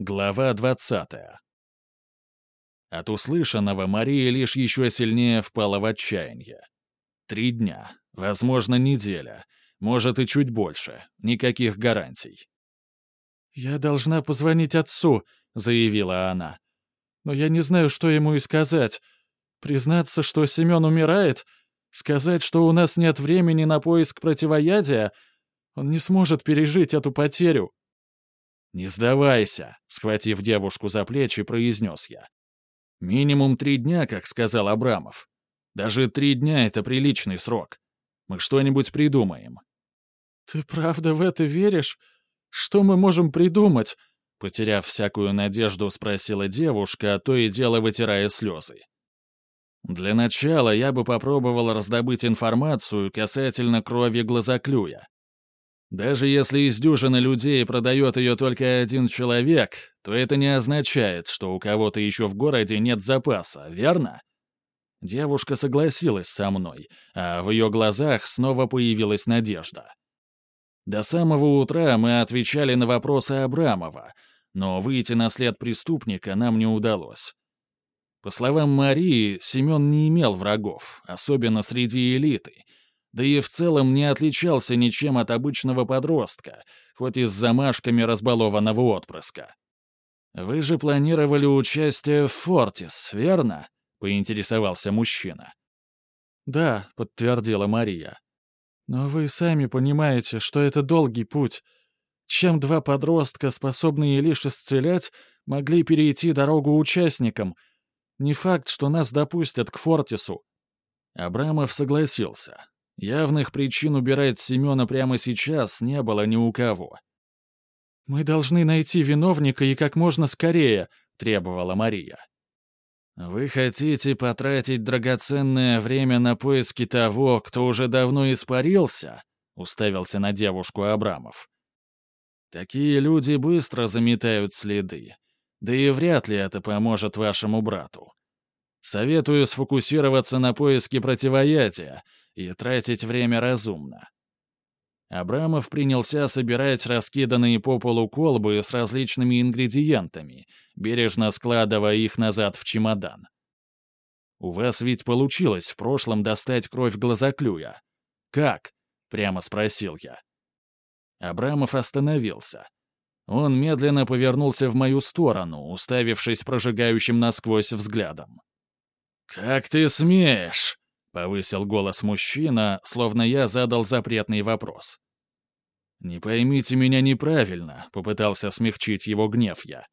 Глава 20. От услышанного Мария лишь еще сильнее впала в отчаяние. Три дня, возможно, неделя, может и чуть больше, никаких гарантий. «Я должна позвонить отцу», — заявила она. «Но я не знаю, что ему и сказать. Признаться, что Семен умирает? Сказать, что у нас нет времени на поиск противоядия? Он не сможет пережить эту потерю». «Не сдавайся», — схватив девушку за плечи, произнес я. «Минимум три дня, как сказал Абрамов. Даже три дня — это приличный срок. Мы что-нибудь придумаем». «Ты правда в это веришь? Что мы можем придумать?» Потеряв всякую надежду, спросила девушка, то и дело вытирая слезы. «Для начала я бы попробовал раздобыть информацию касательно крови глазоклюя. Даже если из дюжины людей продает ее только один человек, то это не означает, что у кого-то еще в городе нет запаса, верно? Девушка согласилась со мной, а в ее глазах снова появилась надежда. До самого утра мы отвечали на вопросы Абрамова, но выйти на след преступника нам не удалось. По словам Марии, Семен не имел врагов, особенно среди элиты — да и в целом не отличался ничем от обычного подростка, хоть и с замашками разбалованного отпрыска. «Вы же планировали участие в «Фортис», верно?» — поинтересовался мужчина. «Да», — подтвердила Мария. «Но вы сами понимаете, что это долгий путь. Чем два подростка, способные лишь исцелять, могли перейти дорогу участникам? Не факт, что нас допустят к Фортису». Абрамов согласился. Явных причин убирать Семена прямо сейчас не было ни у кого. «Мы должны найти виновника и как можно скорее», — требовала Мария. «Вы хотите потратить драгоценное время на поиски того, кто уже давно испарился?» — уставился на девушку Абрамов. «Такие люди быстро заметают следы. Да и вряд ли это поможет вашему брату. Советую сфокусироваться на поиске противоядия и тратить время разумно. Абрамов принялся собирать раскиданные по полу колбы с различными ингредиентами, бережно складывая их назад в чемодан. «У вас ведь получилось в прошлом достать кровь глазоклюя. Как?» — прямо спросил я. Абрамов остановился. Он медленно повернулся в мою сторону, уставившись прожигающим насквозь взглядом. «Как ты смеешь?» — повысил голос мужчина, словно я задал запретный вопрос. «Не поймите меня неправильно», — попытался смягчить его гнев я.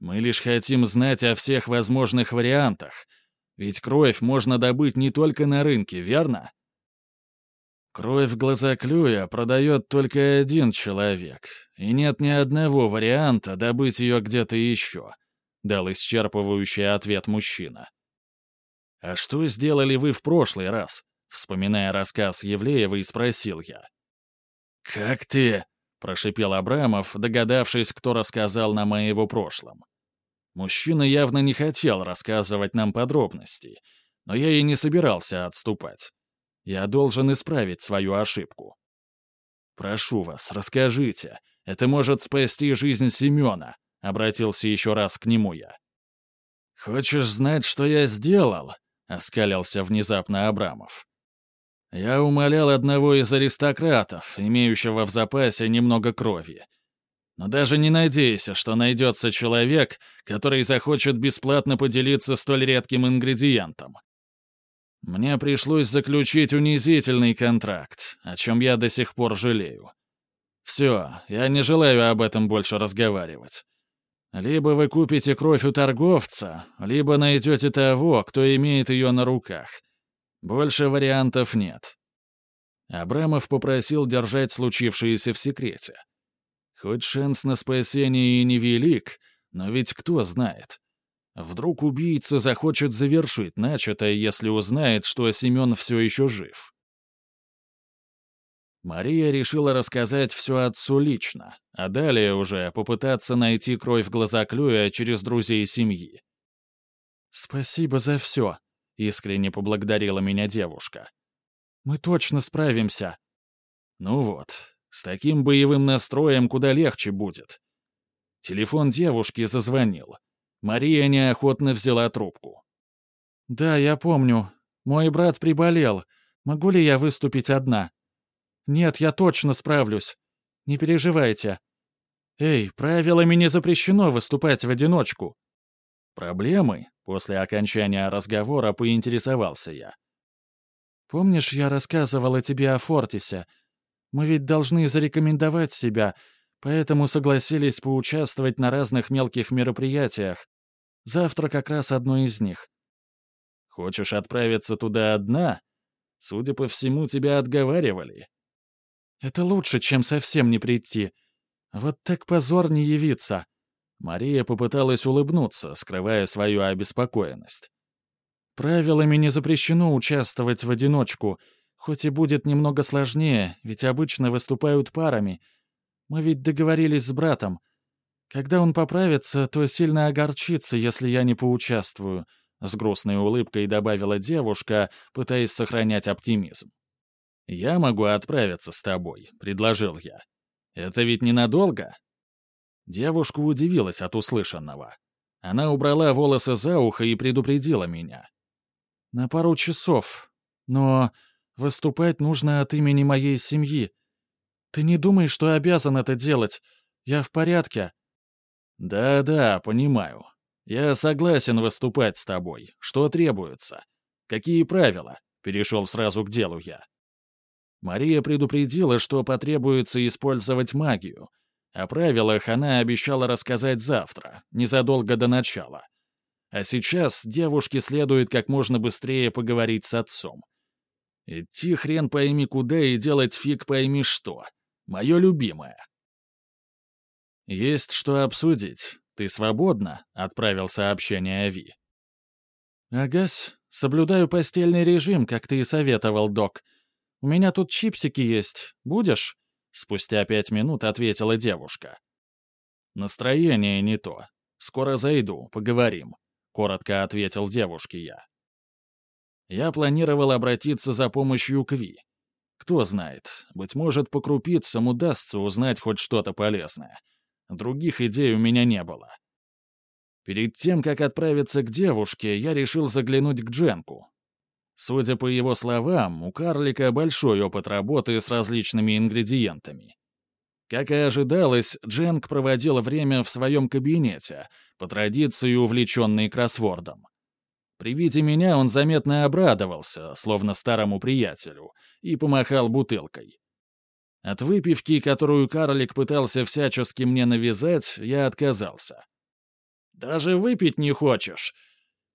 «Мы лишь хотим знать о всех возможных вариантах, ведь кровь можно добыть не только на рынке, верно?» Кровь глазоклюя продает только один человек, и нет ни одного варианта добыть ее где-то еще», — дал исчерпывающий ответ мужчина. «А что сделали вы в прошлый раз?» Вспоминая рассказ Евлеева, спросил я. «Как ты?» — прошипел Абрамов, догадавшись, кто рассказал нам о его прошлом. Мужчина явно не хотел рассказывать нам подробности, но я и не собирался отступать. Я должен исправить свою ошибку. «Прошу вас, расскажите. Это может спасти жизнь Семена», — обратился еще раз к нему я. «Хочешь знать, что я сделал?» — оскалился внезапно Абрамов. «Я умолял одного из аристократов, имеющего в запасе немного крови. Но даже не надейся, что найдется человек, который захочет бесплатно поделиться столь редким ингредиентом. Мне пришлось заключить унизительный контракт, о чем я до сих пор жалею. Все, я не желаю об этом больше разговаривать. Либо вы купите кровь у торговца, либо найдете того, кто имеет ее на руках. Больше вариантов нет. Абрамов попросил держать случившееся в секрете. Хоть шанс на спасение и невелик, но ведь кто знает. Вдруг убийца захочет завершить начатое, если узнает, что Семен все еще жив. Мария решила рассказать все отцу лично, а далее уже попытаться найти кровь глазоклюя через друзей семьи. «Спасибо за все», — искренне поблагодарила меня девушка. «Мы точно справимся». «Ну вот, с таким боевым настроем куда легче будет. Телефон девушки зазвонил. Мария неохотно взяла трубку. «Да, я помню. Мой брат приболел. Могу ли я выступить одна?» «Нет, я точно справлюсь. Не переживайте. Эй, правилами не запрещено выступать в одиночку». «Проблемы?» — после окончания разговора поинтересовался я. «Помнишь, я рассказывала тебе о Фортисе? Мы ведь должны зарекомендовать себя, поэтому согласились поучаствовать на разных мелких мероприятиях. Завтра как раз одно из них. Хочешь отправиться туда одна? Судя по всему, тебя отговаривали. Это лучше, чем совсем не прийти. Вот так позор не явиться. Мария попыталась улыбнуться, скрывая свою обеспокоенность. Правилами не запрещено участвовать в одиночку, хоть и будет немного сложнее, ведь обычно выступают парами. Мы ведь договорились с братом. Когда он поправится, то сильно огорчится, если я не поучаствую», — с грустной улыбкой добавила девушка, пытаясь сохранять оптимизм. «Я могу отправиться с тобой», — предложил я. «Это ведь ненадолго?» Девушка удивилась от услышанного. Она убрала волосы за ухо и предупредила меня. «На пару часов. Но выступать нужно от имени моей семьи. Ты не думай, что обязан это делать. Я в порядке. «Да-да, понимаю. Я согласен выступать с тобой. Что требуется? Какие правила?» — перешел сразу к делу я. Мария предупредила, что потребуется использовать магию. О правилах она обещала рассказать завтра, незадолго до начала. А сейчас девушке следует как можно быстрее поговорить с отцом. Идти хрен пойми куда и делать фиг пойми что. Мое любимое. «Есть что обсудить. Ты свободна?» — отправил сообщение Ави. «Агась, соблюдаю постельный режим, как ты и советовал, док. У меня тут чипсики есть. Будешь?» Спустя пять минут ответила девушка. «Настроение не то. Скоро зайду, поговорим», — коротко ответил девушке я. Я планировал обратиться за помощью к Ви. Кто знает, быть может, по крупицам удастся узнать хоть что-то полезное. Других идей у меня не было. Перед тем, как отправиться к девушке, я решил заглянуть к Дженку. Судя по его словам, у карлика большой опыт работы с различными ингредиентами. Как и ожидалось, Дженк проводил время в своем кабинете, по традиции увлеченный кроссвордом. При виде меня он заметно обрадовался, словно старому приятелю, и помахал бутылкой. От выпивки, которую карлик пытался всячески мне навязать, я отказался. «Даже выпить не хочешь?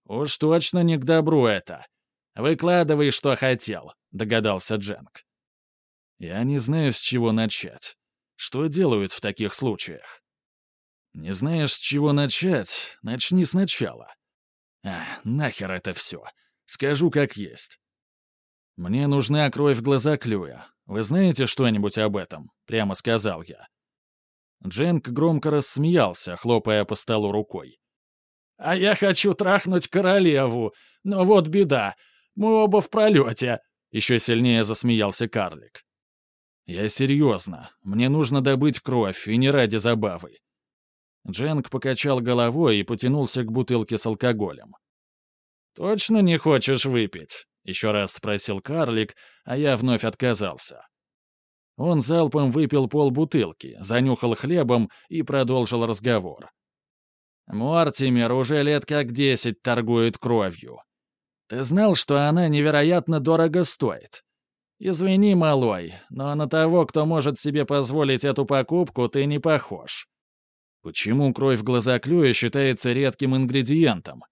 Уж точно не к добру это. Выкладывай, что хотел», — догадался Дженк. «Я не знаю, с чего начать. Что делают в таких случаях?» «Не знаешь, с чего начать? Начни сначала». «А, нахер это все. Скажу, как есть. Мне нужна кровь глаза клюя. Вы знаете что-нибудь об этом?» — прямо сказал я. Дженк громко рассмеялся, хлопая по столу рукой. «А я хочу трахнуть королеву, но вот беда, мы оба в пролете!» — еще сильнее засмеялся карлик. «Я серьезно, мне нужно добыть кровь, и не ради забавы». Дженк покачал головой и потянулся к бутылке с алкоголем. «Точно не хочешь выпить?» — еще раз спросил карлик, а я вновь отказался. Он залпом выпил полбутылки, занюхал хлебом и продолжил разговор. «Мортимер уже лет как десять торгует кровью. Ты знал, что она невероятно дорого стоит? Извини, малой, но на того, кто может себе позволить эту покупку, ты не похож. Почему кровь глазоклюя считается редким ингредиентом?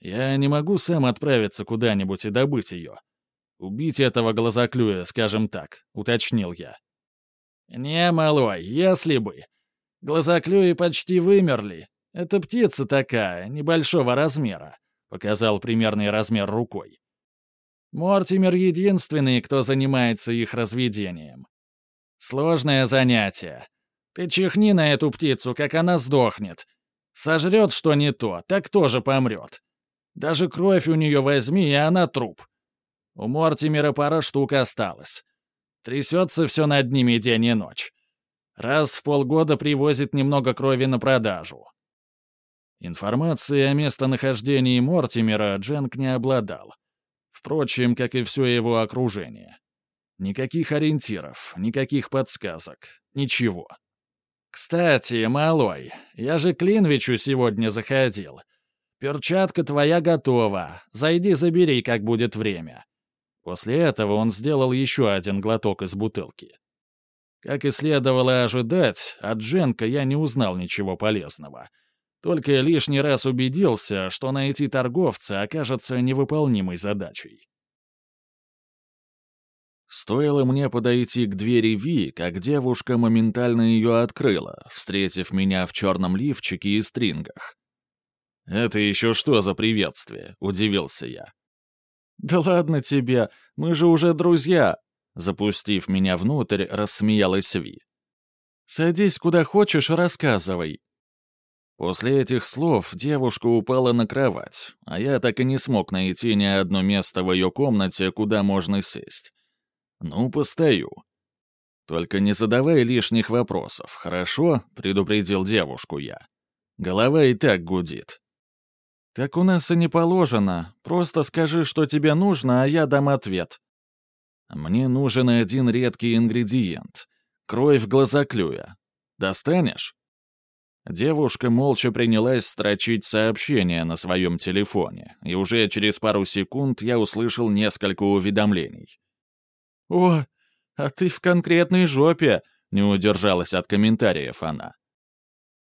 Я не могу сам отправиться куда-нибудь и добыть ее. Убить этого глазоклюя, скажем так, уточнил я. Не, малой, если бы. Глазоклюи почти вымерли. Это птица такая, небольшого размера, показал примерный размер рукой. Мортимер единственный, кто занимается их разведением. Сложное занятие. Ты чихни на эту птицу, как она сдохнет. Сожрет что не то, так тоже помрет. Даже кровь у нее возьми, и она труп. У Мортимера пара штук осталось. Трясется все над ними день и ночь. Раз в полгода привозит немного крови на продажу. Информацией о местонахождении Мортимера Дженк не обладал. Впрочем, как и все его окружение. Никаких ориентиров, никаких подсказок, ничего. «Кстати, малой, я же к Линвичу сегодня заходил. Перчатка твоя готова. Зайди забери, как будет время». После этого он сделал еще один глоток из бутылки. Как и следовало ожидать, от Дженка я не узнал ничего полезного. Только лишний раз убедился, что найти торговца окажется невыполнимой задачей. Стоило мне подойти к двери Ви, как девушка моментально ее открыла, встретив меня в черном лифчике и стрингах. «Это еще что за приветствие?» — удивился я. «Да ладно тебе, мы же уже друзья!» Запустив меня внутрь, рассмеялась Ви. «Садись куда хочешь и рассказывай». После этих слов девушка упала на кровать, а я так и не смог найти ни одно место в ее комнате, куда можно сесть. «Ну, постою». «Только не задавай лишних вопросов, хорошо?» — предупредил девушку я. «Голова и так гудит». «Так у нас и не положено. Просто скажи, что тебе нужно, а я дам ответ». «Мне нужен один редкий ингредиент. Кровь глазоклюя. Достанешь?» Девушка молча принялась строчить сообщения на своем телефоне, и уже через пару секунд я услышал несколько уведомлений. «О, а ты в конкретной жопе!» — не удержалась от комментариев она.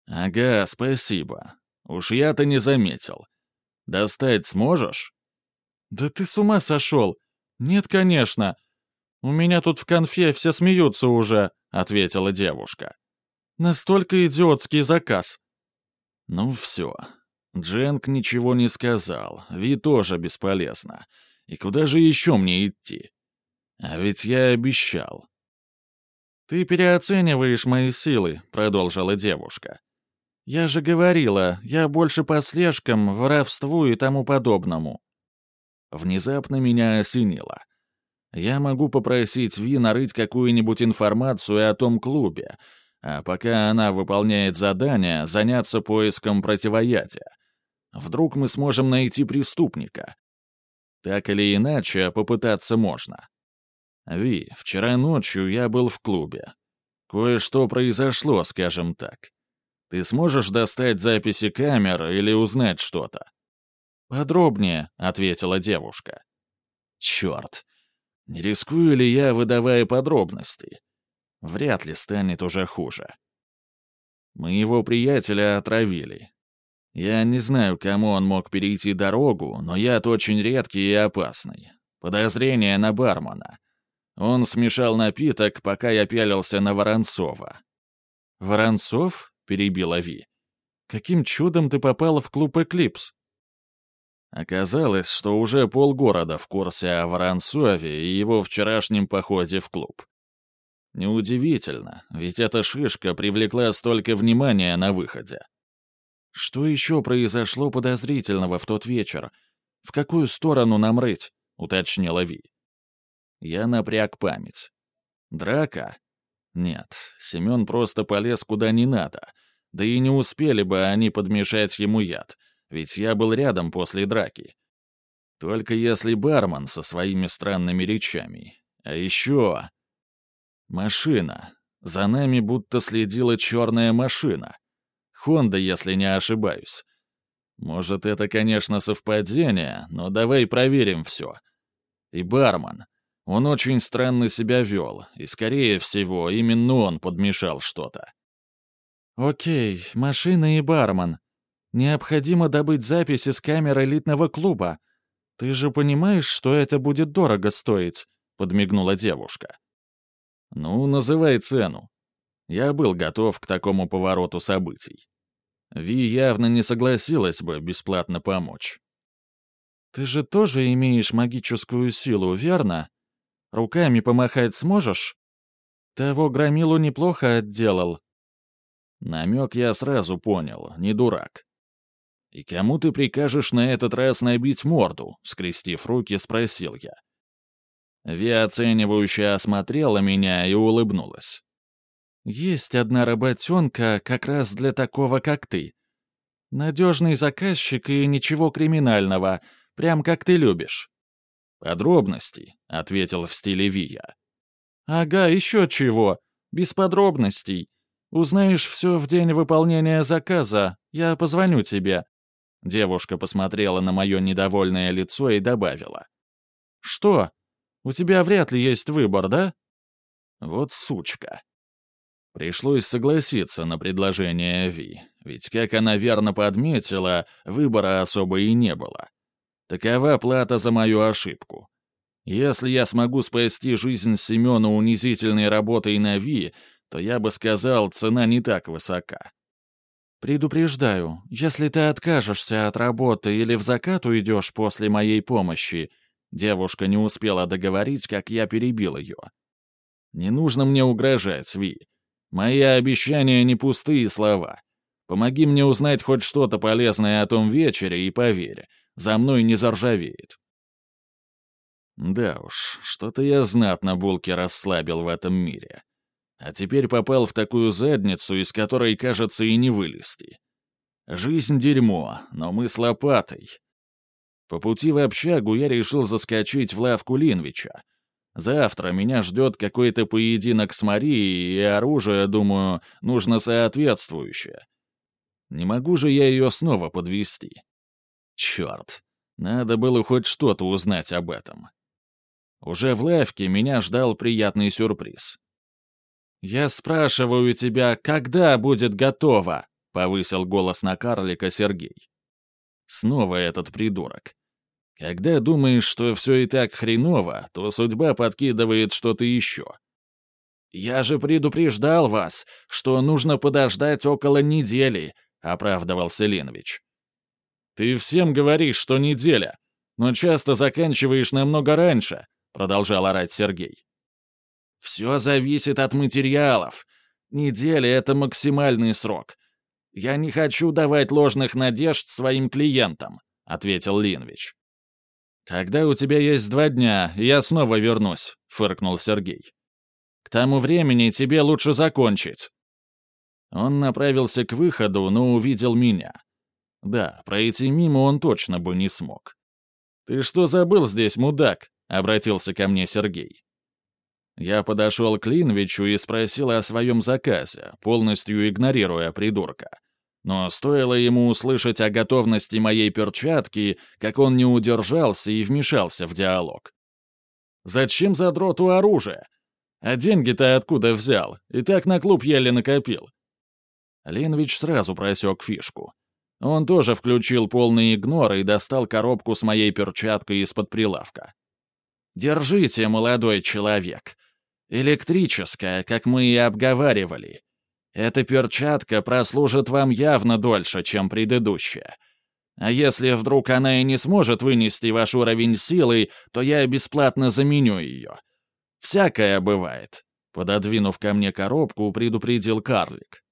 «Ага, спасибо. Уж я-то не заметил. Достать сможешь?» «Да ты с ума сошел! Нет, конечно. У меня тут в конфе все смеются уже», — ответила девушка. «Настолько идиотский заказ». «Ну все. Дженк ничего не сказал, Ви тоже бесполезно. И куда же еще мне идти?» А ведь я обещал. «Ты переоцениваешь мои силы», — продолжила девушка. «Я же говорила, я больше по слежкам, воровству и тому подобному». Внезапно меня осенило. Я могу попросить Ви нарыть какую-нибудь информацию о том клубе, а пока она выполняет задание, заняться поиском противоядия. Вдруг мы сможем найти преступника. Так или иначе, попытаться можно. «Ви, вчера ночью я был в клубе. Кое-что произошло, скажем так. Ты сможешь достать записи камер или узнать что-то?» «Подробнее», — ответила девушка. «Черт! Не рискую ли я, выдавая подробности? Вряд ли станет уже хуже. Моего приятеля отравили. Я не знаю, кому он мог перейти дорогу, но яд очень редкий и опасный. Подозрение на бармена. Он смешал напиток, пока я пялился на Воронцова. «Воронцов?» — перебила Ви. «Каким чудом ты попала в клуб «Эклипс»?» Оказалось, что уже полгорода в курсе о Воронцове и его вчерашнем походе в клуб. Неудивительно, ведь эта шишка привлекла столько внимания на выходе. «Что еще произошло подозрительного в тот вечер? В какую сторону нам рыть?» — уточнила Ви. Я напряг память. Драка? Нет, Семен просто полез куда не надо. Да и не успели бы они подмешать ему яд, ведь я был рядом после драки. Только если бармен со своими странными речами. А еще... Машина. За нами будто следила черная машина. Хонда, если не ошибаюсь. Может, это, конечно, совпадение, но давай проверим все. И бармен. Он очень странно себя вел, и, скорее всего, именно он подмешал что-то. «Окей, машина и бармен. Необходимо добыть записи с камер элитного клуба. Ты же понимаешь, что это будет дорого стоить?» — подмигнула девушка. «Ну, называй цену. Я был готов к такому повороту событий. Ви явно не согласилась бы бесплатно помочь». «Ты же тоже имеешь магическую силу, верно?» Руками помахать сможешь? Того громилу неплохо отделал». Намек я сразу понял, не дурак. «И кому ты прикажешь на этот раз набить морду?» — скрестив руки, спросил я. Ви оценивающе осмотрела меня и улыбнулась. Есть одна работенка как раз для такого, как ты. Надежный заказчик и ничего криминального, прям как ты любишь». «Подробности», — ответил в стиле Вия. «Ага, еще чего. Без подробностей. Узнаешь все в день выполнения заказа. Я позвоню тебе». Девушка посмотрела на мое недовольное лицо и добавила. «Что? У тебя вряд ли есть выбор, да?» «Вот сучка». Пришлось согласиться на предложение Ви, ведь, как она верно подметила, выбора особо и не было. Такова плата за мою ошибку. Если я смогу спасти жизнь Семена унизительной работой на Ви, то я бы сказал, цена не так высока. «Предупреждаю, если ты откажешься от работы или в закат уйдешь после моей помощи...» Девушка не успела договорить, как я перебил ее. «Не нужно мне угрожать, Ви. Мои обещания не пустые слова. Помоги мне узнать хоть что-то полезное о том вечере, и поверь, за мной не заржавеет». Да уж, что-то я знатно булки расслабил в этом мире. А теперь попал в такую задницу, из которой, кажется, и не вылезти. Жизнь — дерьмо, но мы с лопатой. По пути в общагу я решил заскочить в лавку Линвича. Завтра меня ждет какой-то поединок с Марией, и оружие, думаю, нужно соответствующее. Не могу же я ее снова подвести. Черт, надо было хоть что-то узнать об этом. Уже в лавке меня ждал приятный сюрприз. «Я спрашиваю тебя, когда будет готово?» — повысил голос на карлика Сергей. Снова этот придурок. Когда думаешь, что все и так хреново, то судьба подкидывает что-то еще. «Я же предупреждал вас, что нужно подождать около недели», — оправдывался Ленович. «Ты всем говоришь, что неделя, но часто заканчиваешь намного раньше», — продолжал орать Сергей. Все зависит от материалов. Неделя — это максимальный срок. Я не хочу давать ложных надежд своим клиентам», — ответил Линвич. «Тогда у тебя есть два дня, я снова вернусь», — фыркнул Сергей. «К тому времени тебе лучше закончить». Он направился к выходу, но увидел меня. Да, пройти мимо он точно бы не смог. «Ты что забыл здесь, мудак?» — обратился ко мне Сергей. Я подошел к Линвичу и спросил о своем заказе, полностью игнорируя придурка. Но стоило ему услышать о готовности моей перчатки, как он не удержался и вмешался в диалог. «Зачем задроту оружие? А деньги-то откуда взял? И так на клуб еле накопил». Линвич сразу просек фишку. Он тоже включил полный игнор и достал коробку с моей перчаткой из-под прилавка. «Держите, молодой человек. Электрическая, как мы и обговаривали. Эта перчатка прослужит вам явно дольше, чем предыдущая. А если вдруг она и не сможет вынести ваш уровень силы, то я бесплатно заменю ее. Всякое бывает», — пододвинув ко мне коробку, предупредил карлик.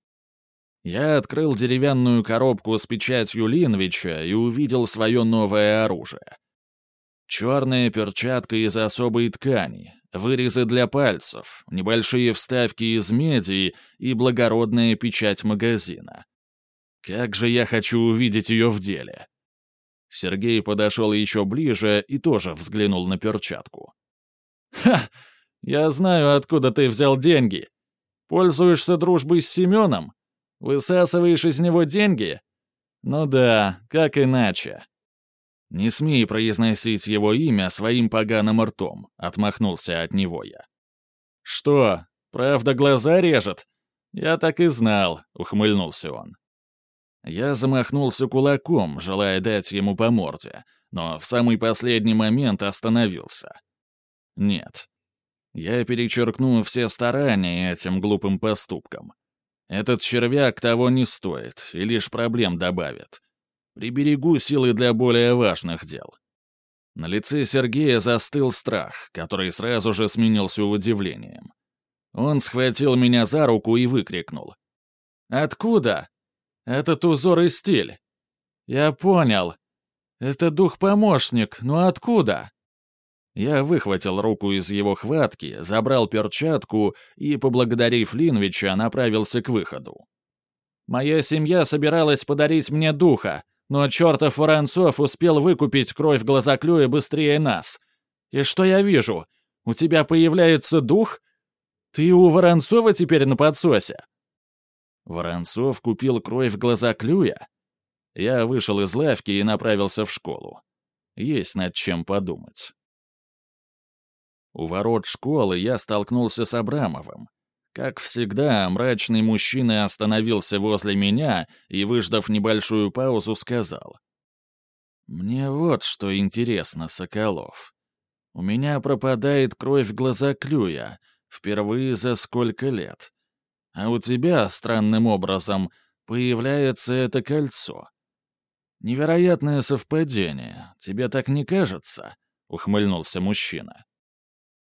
Я открыл деревянную коробку с печатью Линвича и увидел свое новое оружие. Черная перчатка из особой ткани, вырезы для пальцев, небольшие вставки из меди и благородная печать магазина. Как же я хочу увидеть ее в деле. Сергей подошел еще ближе и тоже взглянул на перчатку. «Ха! Я знаю, откуда ты взял деньги. Пользуешься дружбой с Семеном? Высасываешь из него деньги? Ну да, как иначе?» «Не смей произносить его имя своим поганым ртом», — отмахнулся от него я. «Что, правда глаза режет? Я так и знал», — ухмыльнулся он. Я замахнулся кулаком, желая дать ему по морде, но в самый последний момент остановился. Нет. Я перечеркну все старания этим глупым поступком. Этот червяк того не стоит и лишь проблем добавит. Приберегу силы для более важных дел. На лице Сергея застыл страх, который сразу же сменился удивлением. Он схватил меня за руку и выкрикнул. «Откуда? Этот узор и стиль. Я понял. Это дух-помощник, но откуда?» Я выхватил руку из его хватки, забрал перчатку и, поблагодарив Линвича, направился к выходу. Моя семья собиралась подарить мне духа, но чертов Воронцов успел выкупить кровь глазоклюя быстрее нас. И что я вижу? У тебя появляется дух? Ты у Воронцова теперь на подсосе?» Воронцов купил кровь глазоклюя? Я вышел из лавки и направился в школу. Есть над чем подумать. У ворот школы я столкнулся с Абрамовым. Как всегда, мрачный мужчина остановился возле меня и, выждав небольшую паузу, сказал. «Мне вот что интересно, Соколов. У меня пропадает кровь глазоклюя, впервые за сколько лет. А у тебя, странным образом, появляется это кольцо. Невероятное совпадение, тебе так не кажется?» — ухмыльнулся мужчина.